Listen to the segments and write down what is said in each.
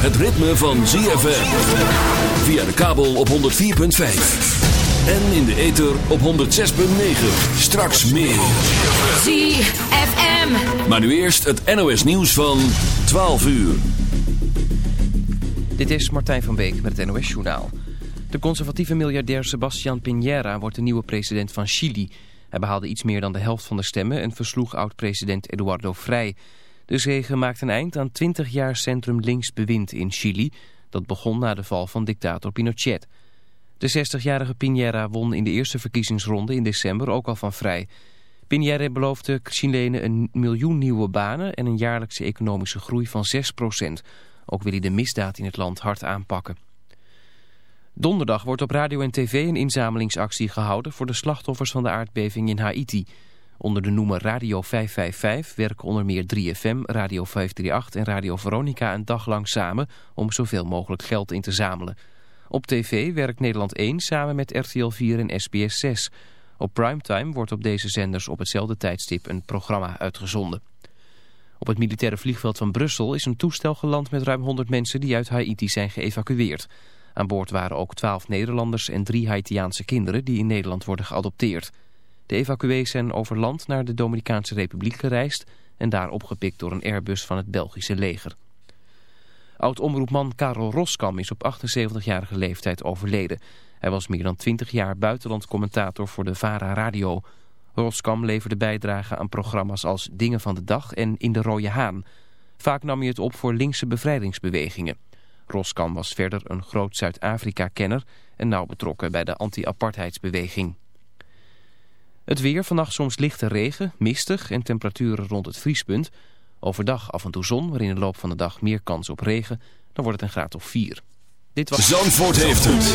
het ritme van ZFM. Via de kabel op 104.5. En in de ether op 106.9. Straks meer. ZFM. Maar nu eerst het NOS nieuws van 12 uur. Dit is Martijn van Beek met het NOS Journaal. De conservatieve miljardair Sebastián Piñera wordt de nieuwe president van Chili. Hij behaalde iets meer dan de helft van de stemmen en versloeg oud-president Eduardo Frei... De zege maakt een eind aan 20 jaar centrum-links bewind in Chili. Dat begon na de val van dictator Pinochet. De 60-jarige Piñera won in de eerste verkiezingsronde in december ook al van vrij. Piñera beloofde Chilenen een miljoen nieuwe banen en een jaarlijkse economische groei van 6% Ook wil hij de misdaad in het land hard aanpakken. Donderdag wordt op radio en tv een inzamelingsactie gehouden voor de slachtoffers van de aardbeving in Haiti... Onder de noemer Radio 555 werken onder meer 3FM, Radio 538 en Radio Veronica een dag lang samen om zoveel mogelijk geld in te zamelen. Op tv werkt Nederland 1 samen met RTL 4 en SBS 6. Op primetime wordt op deze zenders op hetzelfde tijdstip een programma uitgezonden. Op het militaire vliegveld van Brussel is een toestel geland met ruim 100 mensen die uit Haiti zijn geëvacueerd. Aan boord waren ook 12 Nederlanders en drie Haitiaanse kinderen die in Nederland worden geadopteerd. De evacuees zijn over land naar de Dominicaanse Republiek gereisd... en daar opgepikt door een Airbus van het Belgische leger. Oud-omroepman Karel Roskam is op 78-jarige leeftijd overleden. Hij was meer dan 20 jaar buitenlandcommentator voor de VARA Radio. Roskam leverde bijdragen aan programma's als Dingen van de Dag en In de Rode Haan. Vaak nam hij het op voor linkse bevrijdingsbewegingen. Roskam was verder een groot Zuid-Afrika-kenner en nauw betrokken bij de anti-apartheidsbeweging. Het weer, vannacht soms lichte regen, mistig en temperaturen rond het vriespunt. Overdag af en toe zon, maar in de loop van de dag meer kans op regen. Dan wordt het een graad of 4. Dit was... Zandvoort heeft het.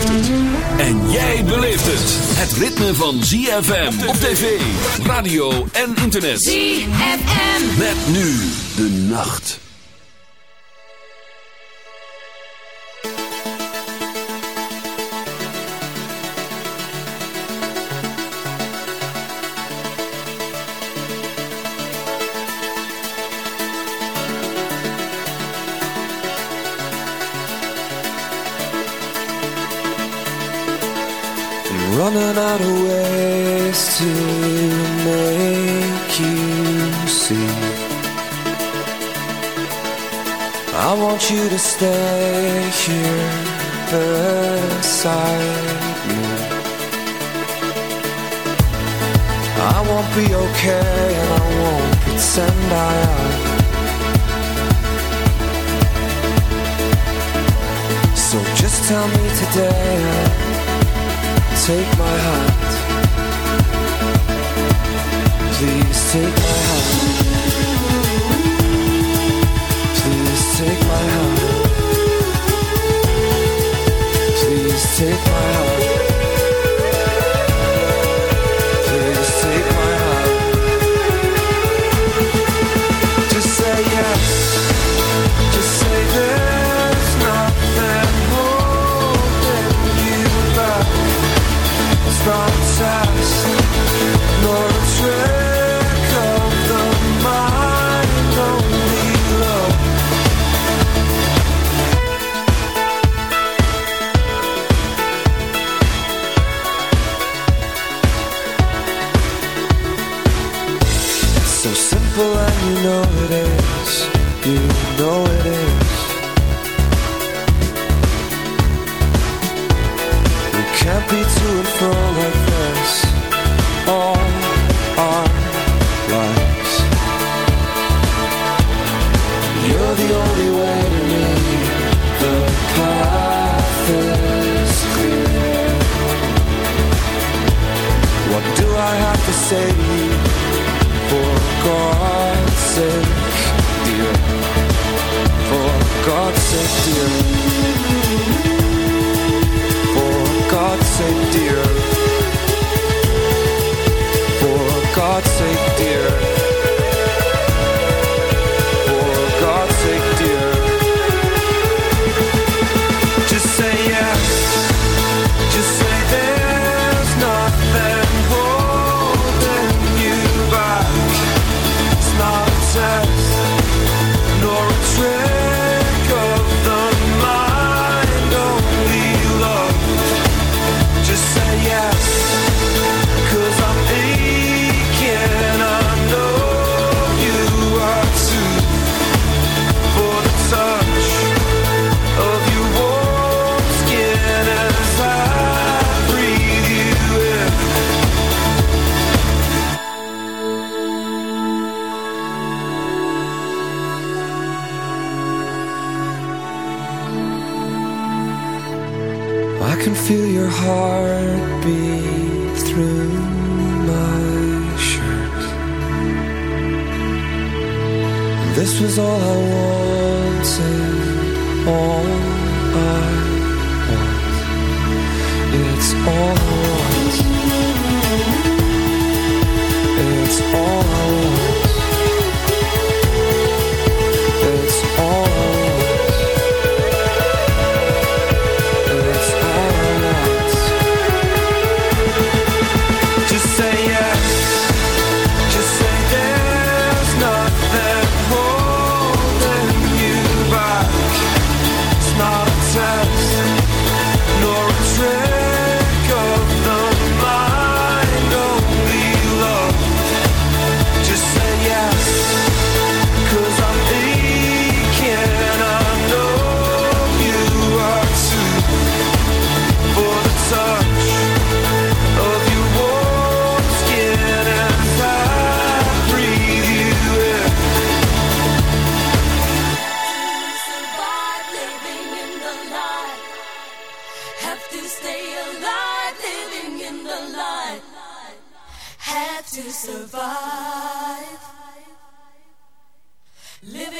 En jij beleeft het. Het ritme van ZFM op tv, radio en internet. ZFM. Met nu de nacht. Take my hand Please take my hand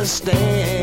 Understand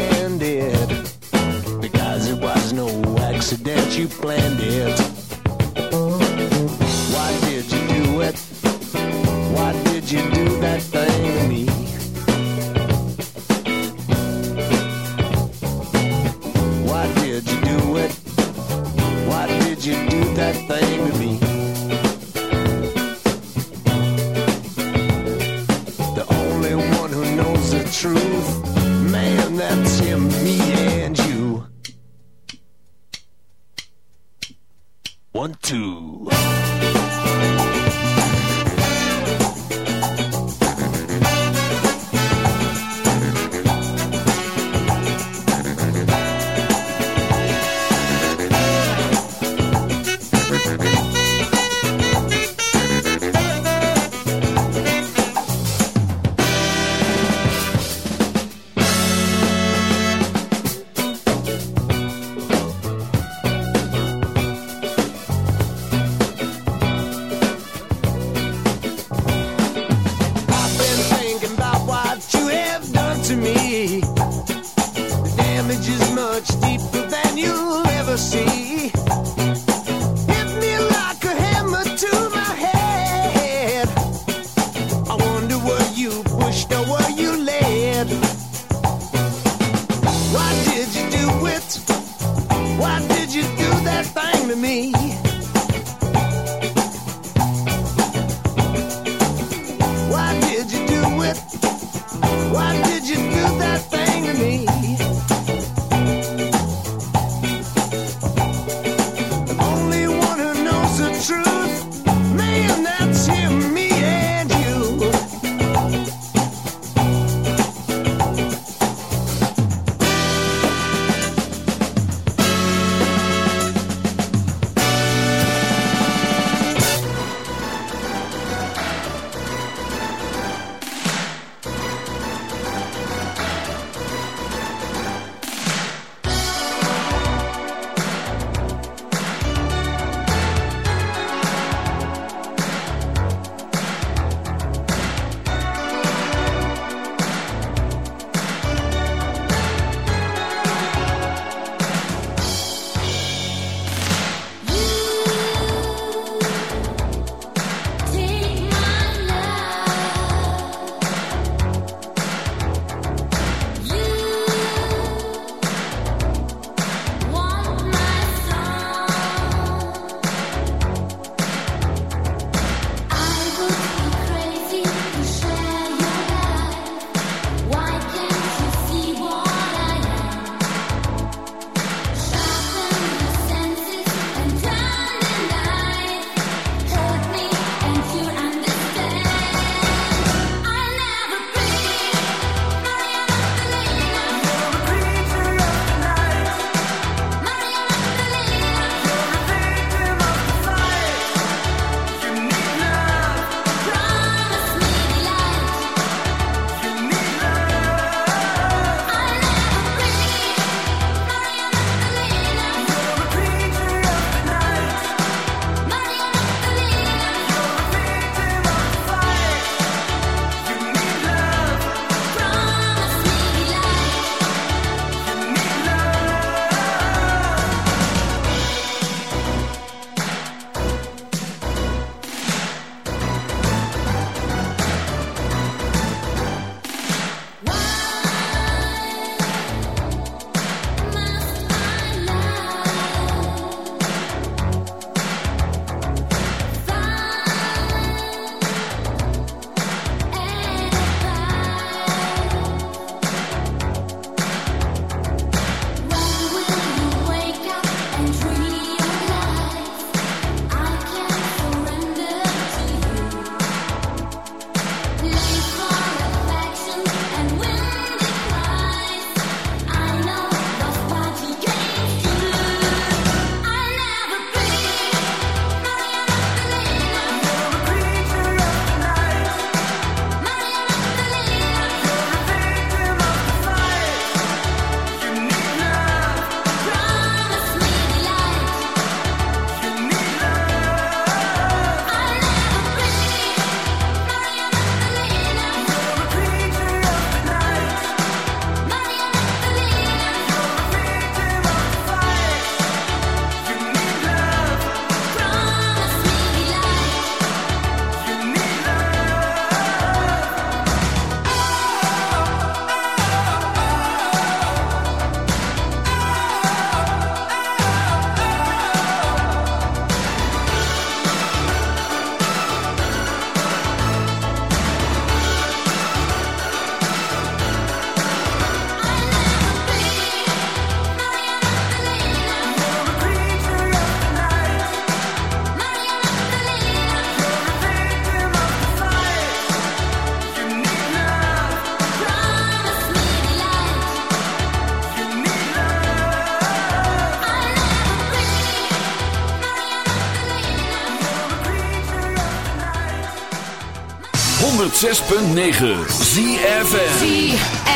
106.9 ZFM.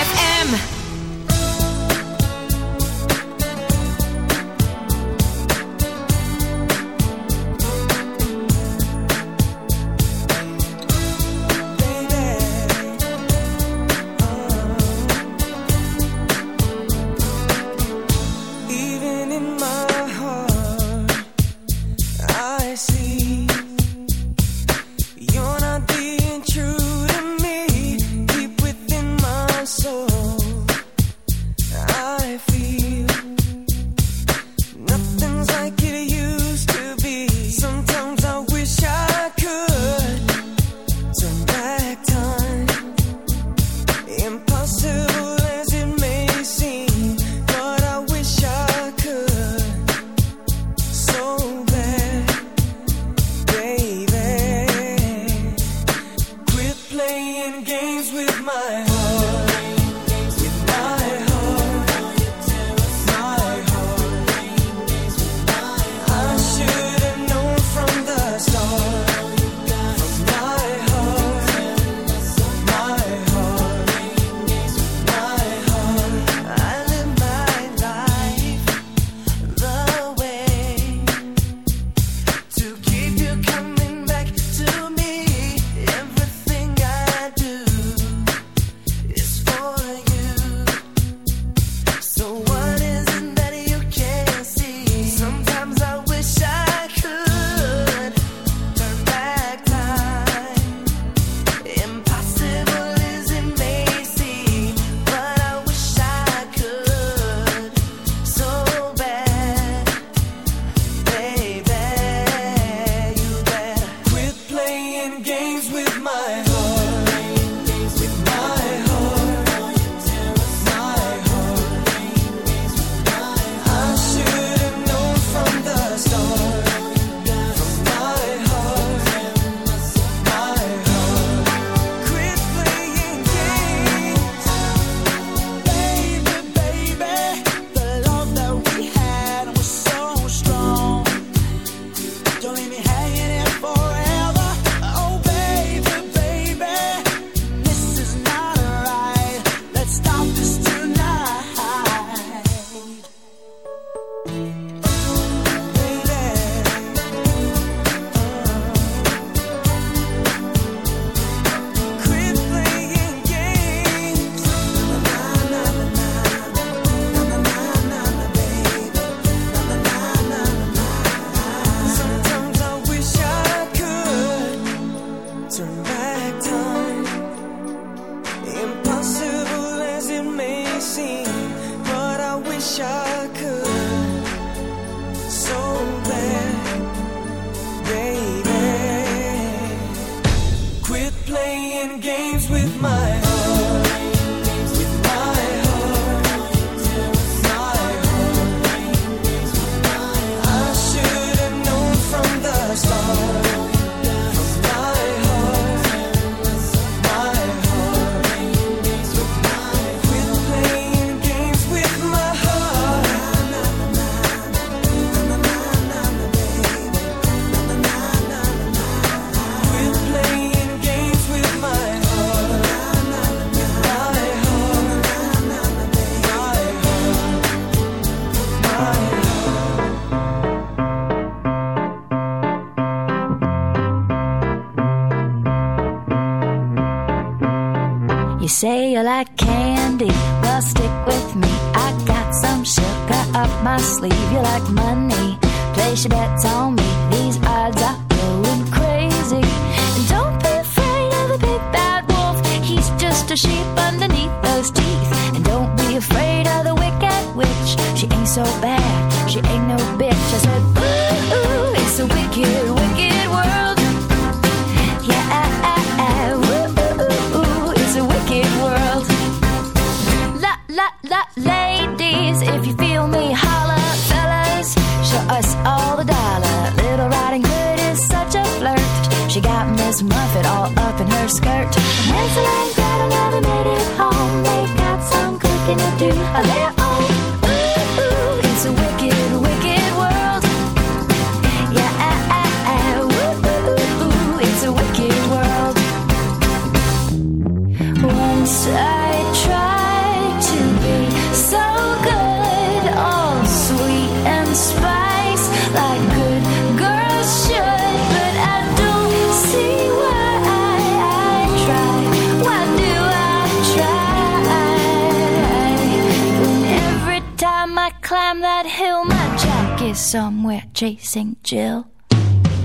Somewhere chasing Jill.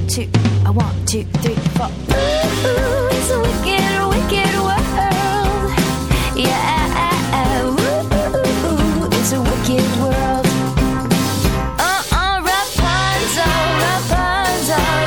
Two, I want two, three, four. Ooh, it's a wicked, wicked world. Yeah, ooh, it's a wicked world. Uh-uh, Rapunzel, Rapunzel,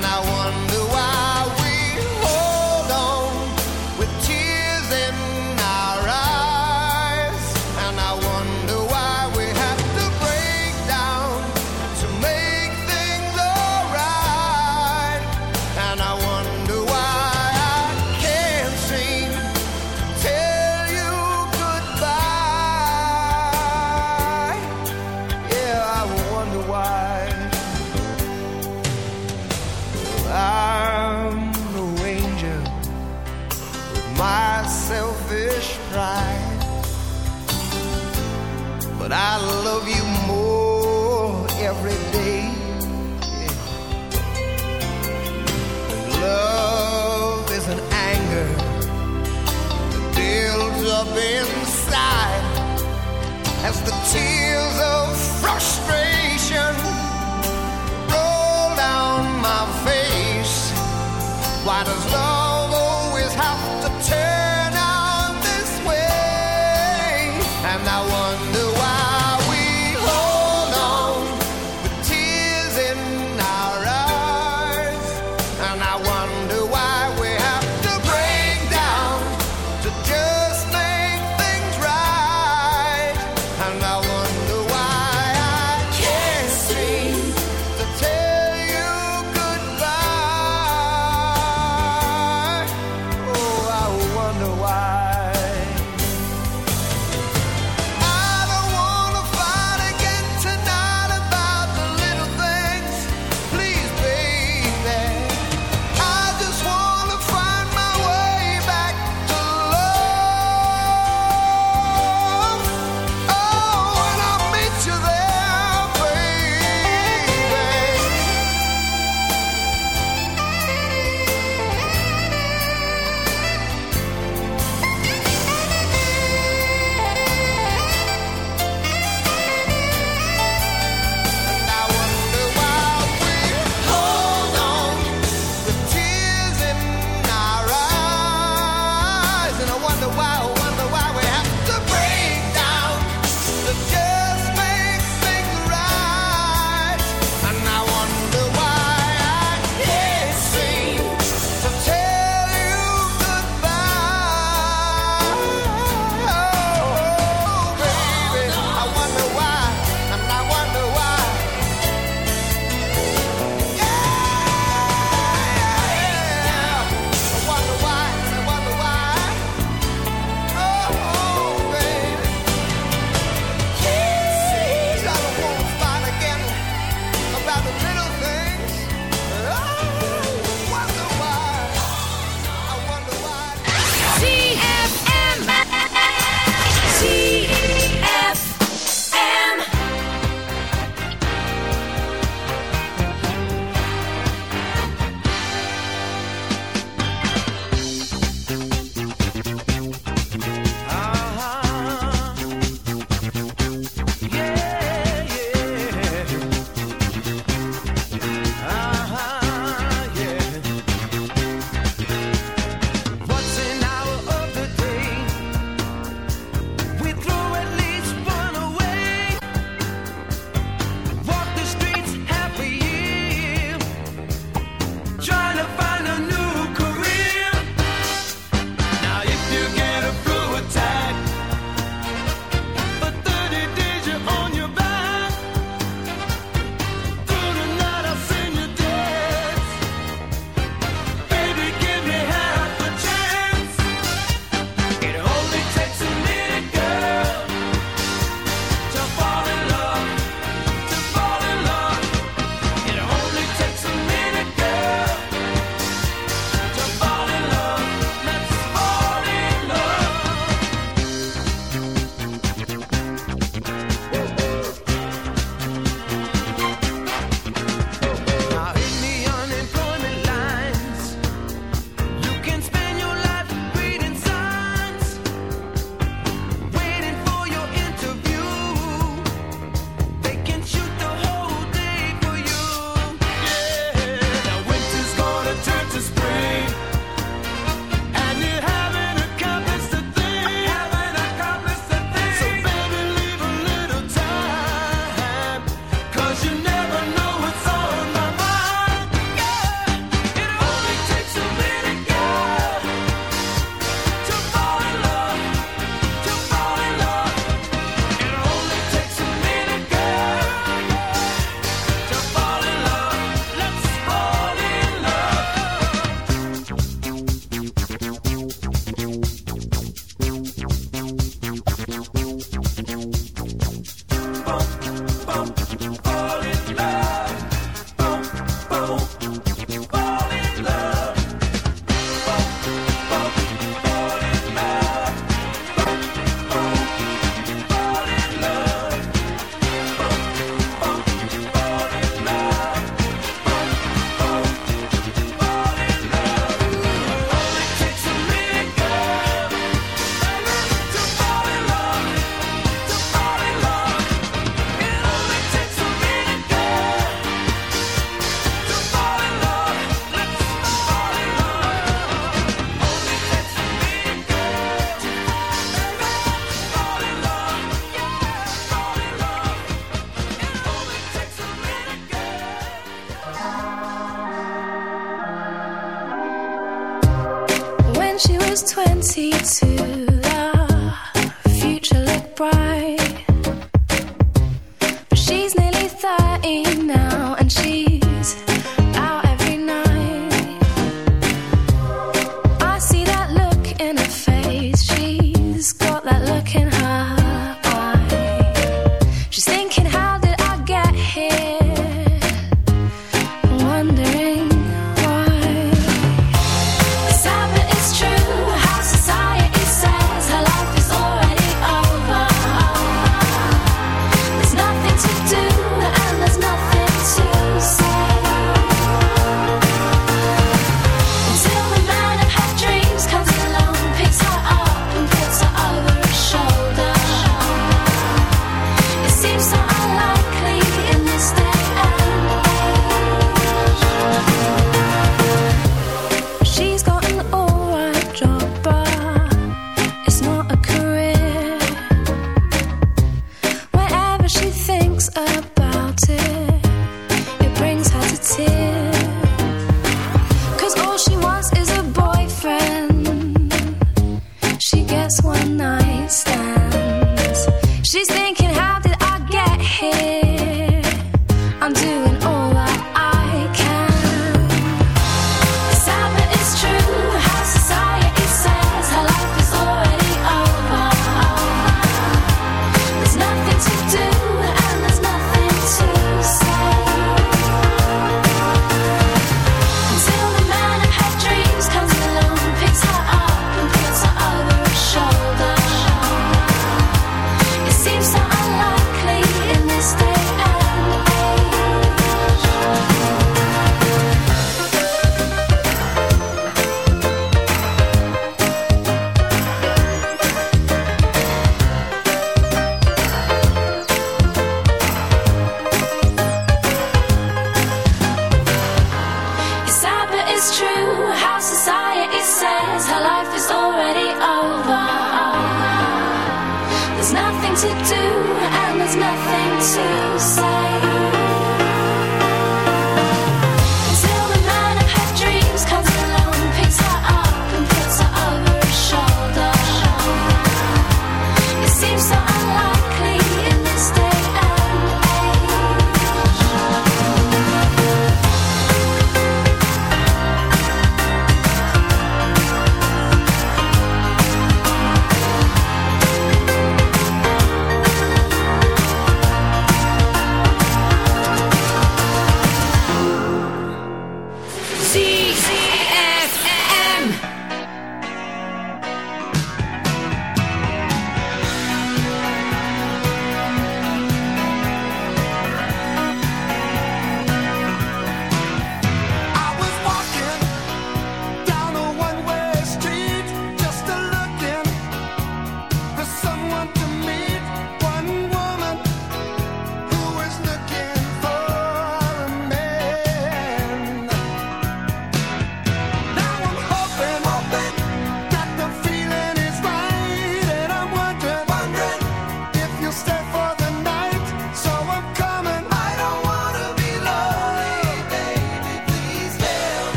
And I wonder why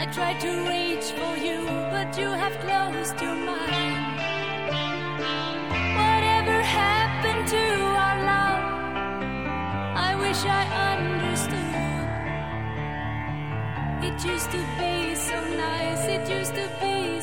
I tried to reach for you, but you have closed your mind. Whatever happened to our love? I wish I understood. It used to be so nice, it used to be